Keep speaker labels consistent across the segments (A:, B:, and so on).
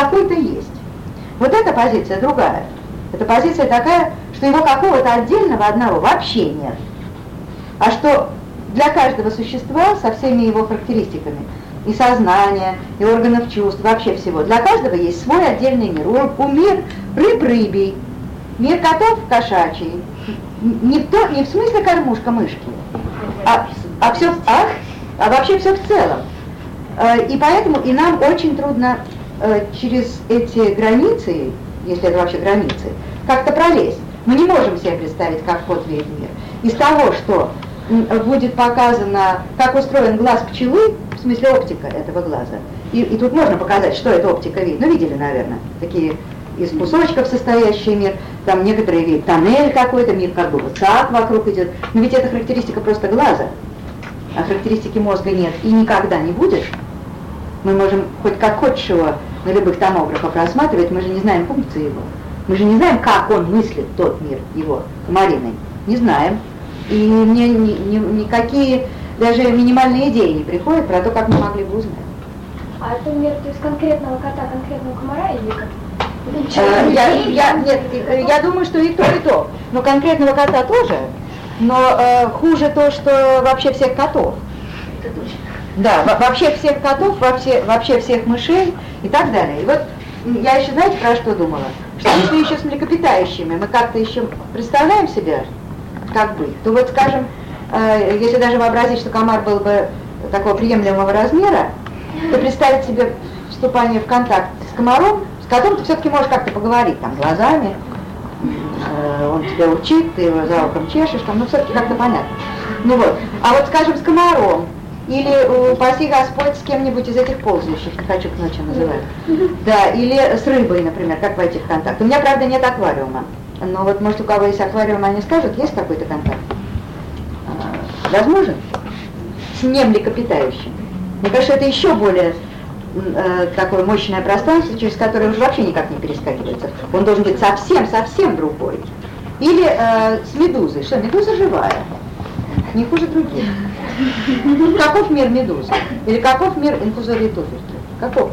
A: какой-то есть. Вот эта позиция другая. Это позиция такая, что его какого-то отдельного одного вообще нет. А что для каждого существа со всеми его характеристиками и сознания, и органов чувств, вообще всего, для каждого есть свой отдельный мир. У, у мир рыб рыбий, мир котов кошачий, не в, то, не в смысле кормушка мышки, а, а, все, а, а вообще все в целом. Э, и поэтому и нам очень трудно через эти границы, если это вообще границы, как-то пролезть. Мы не можем себе представить, как кот видит мир. Из того, что будет показано, как устроен глаз пчелы, в смысле оптика этого глаза. И, и тут можно показать, что это оптика видит. Ну, видели, наверное, такие из кусочков состоящий мир, там некоторые видят тоннель какой-то, мир как бы вот так вокруг идет. Но ведь это характеристика просто глаза, а характеристики мозга нет и никогда не будет. Мы можем хоть как хоть чего на любых томографах рассматривать, мы же не знаем функции его. Мы же не знаем, как он мыслит тот мир его, комариный. Не знаем. И мне ни, ни, никакие даже минимальные идеи не приходят про то, как мы могли бы узнать.
B: А это мир то есть конкретного кота, конкретного комара или как?
A: Э, я, я, нет, я думаю, что и то, и то. Но конкретного кота тоже. Но э, хуже то, что вообще всех котов. Это точно. Да, вообще всех котов, вообще, вообще всех мышей и так далее. И вот я еще, знаете, про что думала? Что если еще с млекопитающими мы как-то еще представляем себе, как быть, то вот, скажем, э, если даже вообразить, что комар был бы такого приемлемого размера, то представить себе вступание в контакт с комаром с которым ты все-таки можешь как-то поговорить, там, глазами, э, он тебя учит, ты его за ухом чешешь, там, ну, все-таки как-то понятно. Ну вот, а вот, скажем, с комаром, или, упаси Господь, с кем-нибудь из этих ползающих, не хочу к ночи называть. Да, или с рыбой, например, как войти в контакт. У меня, правда, нет аквариума. Но вот, может, у кого есть аквариум, они скажут, есть какой-то контакт? А, возможен? С немлекопитающим. Мне кажется, это еще более э, такое мощное пространство, через которое уже вообще никак не перескакивается. Он должен быть совсем-совсем другой. Или э, с медузой. Что, медуза живая? Не хуже других. Каков мир медузы? Или каков мир инфузории туфельки? Каков?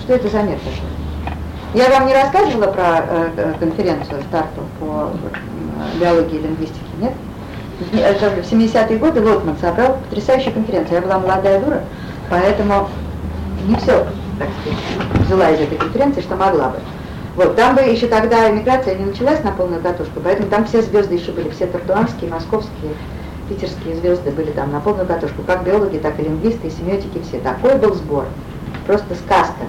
A: Что это за мир такой? Я вам не рассказывала про э, э конференцию старту по э, биологии и лингвистике, нет? Это в 70-е годы Лотман собрал потрясающую конференцию. Я была молодая дура, поэтому не все, так сказать, взяла из этой конференции, что могла бы. Вот, там бы еще тогда эмиграция не началась на полную катушку, поэтому там все звезды еще были, все тартуанские, московские, питерские звезды были там на полную катушку, как биологи, так и лингвисты, и семиотики все. Такой был сбор, просто сказка.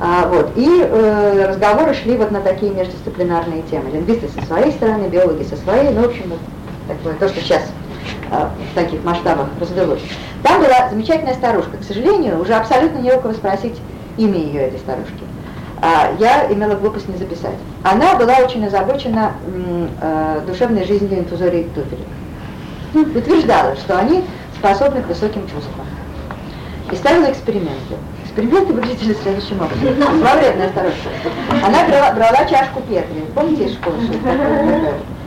A: А, вот, и э, разговоры шли вот на такие междисциплинарные темы. Лингвисты со своей стороны, биологи со своей, ну, в общем, вот такое, то, что сейчас э, в таких масштабах развелось. Там была замечательная старушка. К сожалению, уже абсолютно не у кого спросить имя ее этой старушки. А, я имела глупость не записать. Она была очень озабочена э, душевной жизнью инфузории туфелек. Утверждала, что они способны к высоким чувствам. И ставила эксперименты. Эксперименты выглядели следующим образом. Зловредная старушка. Она брала, брала чашку Петри. Помните из школы,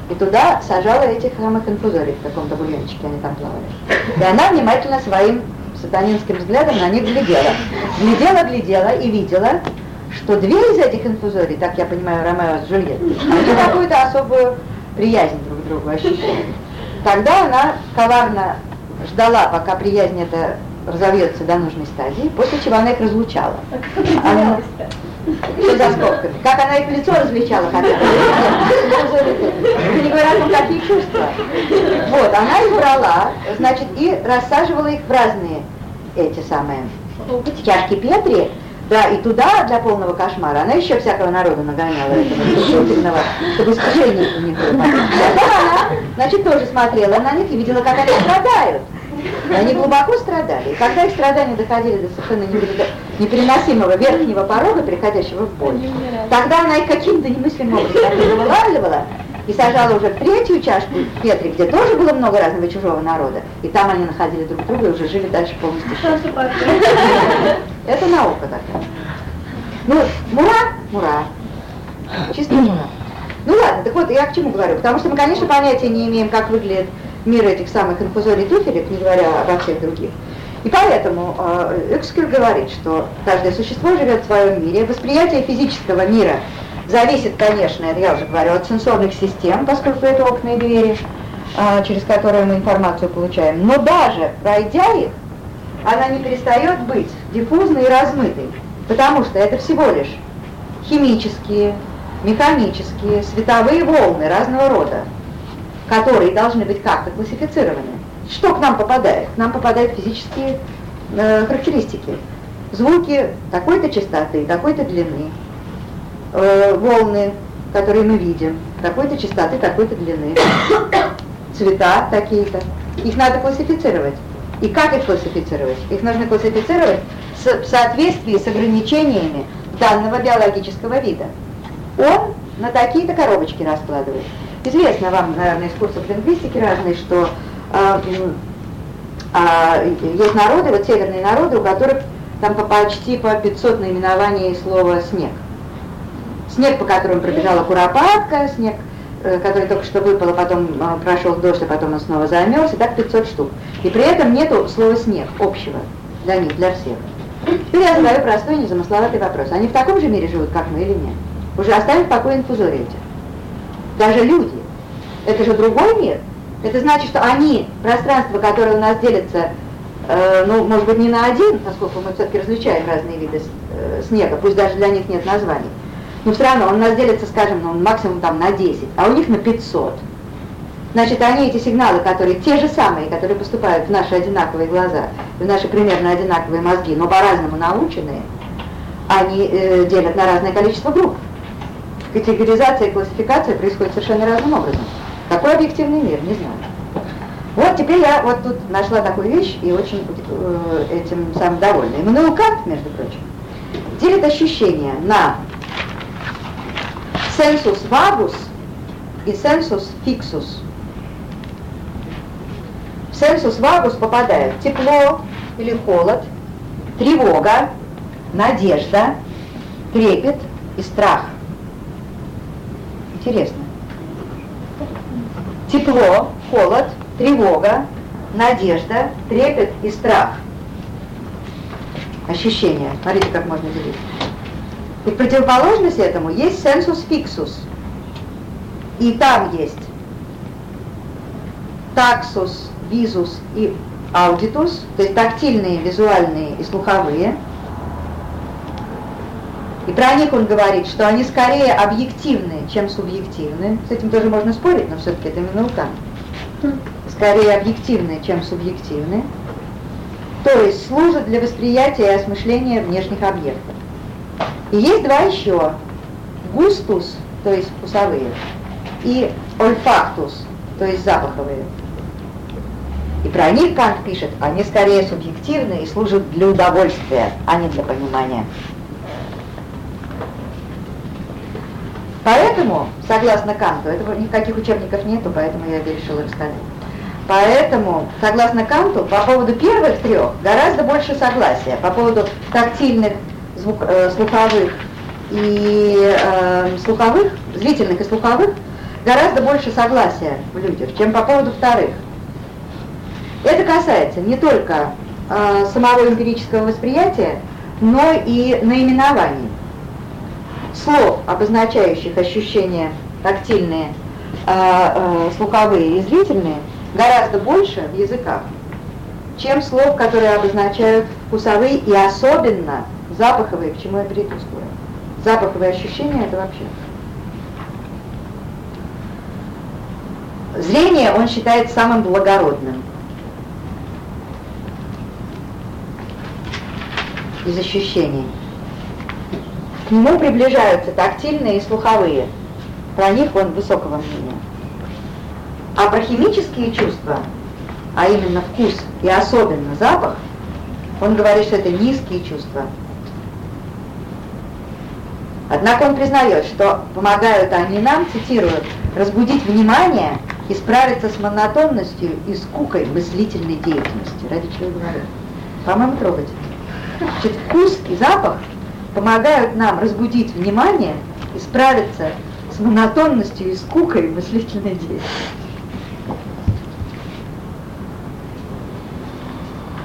A: и туда сажала этих самых инфузорий в каком-то бульончике, они там плавали. И она внимательно своим сатанинским взглядом на них глядела. Глядела, глядела и видела, что две из этих инфузорий, так я понимаю, Ромео с Джульеттой, какую-то особую приязнь друг к другу ощущали. Тогда она коварно ждала, пока приязнь эта разовьется до нужной стадии, после чего она их разлучала. Она, что за скобками? Как она их лицо различала бы? Не говоря о том, какие чувства. Вот, она их брала, значит, и рассаживала их в разные эти самые чашки Петри, да, и туда для полного кошмара она еще всякого народа нагоняла этого, чтобы искушение у них было. Она, значит, тоже смотрела на них и видела, как они страдают. Они глубоко страдали. И когда их страдания доходили до совершенно непереносимого верхнего порога, переходящего в боль, тогда она их каким-то немыслимым образом вылавливала и сажала уже в третью чашку Петри, где тоже было много разного чужого народа. И там они находили друг друга и уже жили дальше полностью. Это наука такая. Ну, мура, мура. Чисто мура. Ну ладно, так вот, я к чему говорю? Потому что мы, конечно, понятия не имеем, как выглядит мир этих самых инфузорий туфелек, не говоря обо всех других. И поэтому э, Экскюр говорит, что каждое существо живет в своем мире. Восприятие физического мира зависит, конечно, я уже говорю, от сенсорных систем, поскольку это окна и двери, э, через которые мы информацию получаем. Но даже пройдя их, она не перестает быть диффузной и размытой, потому что это всего лишь химические, механические, световые волны разного рода, которые должны быть как-то классифицированы. Что к нам попадает? К нам попадают физические э, характеристики. Звуки такой-то частоты, такой-то длины, э, волны, которые мы видим, такой-то частоты, такой-то длины, цвета такие-то. Их надо классифицировать. И как их классифицировать? Их нужно классифицировать в соответствии с ограничениями данного биологического вида. Он на такие-то коробочки раскладывает. Известно вам, наверное, из курсов лингвистики разные, что э, э, есть народы, вот северные народы, у которых там по почти по 500 наименований слова «снег». Снег, по которому пробежала куропатка, снег, э, который только что выпал, а потом э, прошел дождь, а потом он снова замерз, и так 500 штук. И при этом нету слова «снег» общего для них, для всех. Теперь я задаю простой, незамысловатый вопрос. Они в таком же мире живут, как мы, или нет? Уже оставим в покое инфузорию Даже люди. Это же другой мир. Это значит, что они, пространство, которое у нас делится, э, ну, может быть, не на один, поскольку мы все-таки различаем разные виды э, снега, пусть даже для них нет названий, но все равно он у нас делится, скажем, ну, максимум там на 10, а у них на 500. Значит, они эти сигналы, которые те же самые, которые поступают в наши одинаковые глаза, в наши примерно одинаковые мозги, но по-разному наученные, они э, делят на разное количество групп. Категоризация и классификация происходит совершенно разным образом. Какой объективный мир, не знаю. Вот теперь я вот тут нашла такую вещь и очень э, этим сам довольна. Иммануил Кант, между прочим, делит ощущения на сенсус вагус и сенсус фиксус. Сенсус вагус попадают тепло или холод, тревога, надежда, трепет и страх. Интересно. Тепло, холод, тревога, надежда, трепет и страх. Ощущения. Смотрите, как можно делить. И противоположность этому есть сенсус фиксус. И там есть таксус, визус и аудитус, то есть тактильные, визуальные и слуховые – и про них он говорит, что они скорее объективны, чем субъективны. С этим тоже можно спорить, но все-таки это именно Кан. Скорее объективны, чем субъективны. То есть служат для восприятия и осмысления внешних объектов. И есть два еще. Густус, то есть вкусовые, и ольфактус, то есть запаховые. И про них Кант пишет, они скорее субъективны и служат для удовольствия, а не для понимания. Поэтому, согласно Канту, этого никаких учебников нету, поэтому я решила рассказать. Поэтому, согласно Канту, по поводу первых трех гораздо больше согласия. По поводу тактильных, звук, э, слуховых и э, слуховых, зрительных и слуховых, гораздо больше согласия в людях, чем по поводу вторых. Это касается не только э, самого эмпирического восприятия, но и наименований слов, обозначающих ощущения тактильные, э, э, слуховые и зрительные, гораздо больше в языках, чем слов, которые обозначают вкусовые и особенно запаховые, к чему я перейду скоро. Запаховые ощущения это вообще. Зрение он считает самым благородным. Из ощущений. К нему приближаются тактильные и слуховые. Про них он высокого мнения. А про химические чувства, а именно вкус и особенно запах, он говорит, что это низкие чувства. Однако он признает, что помогают они нам, цитирую, разбудить внимание и справиться с монотонностью и скукой мыслительной деятельности. Ради чего я говорю? По-моему, трогательно. Значит, вкус и запах – помогают нам разбудить внимание и справиться с монотонностью и скукой мыслительной деятельности.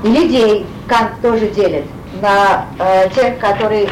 A: И людей Кант тоже делит на э, тех, которые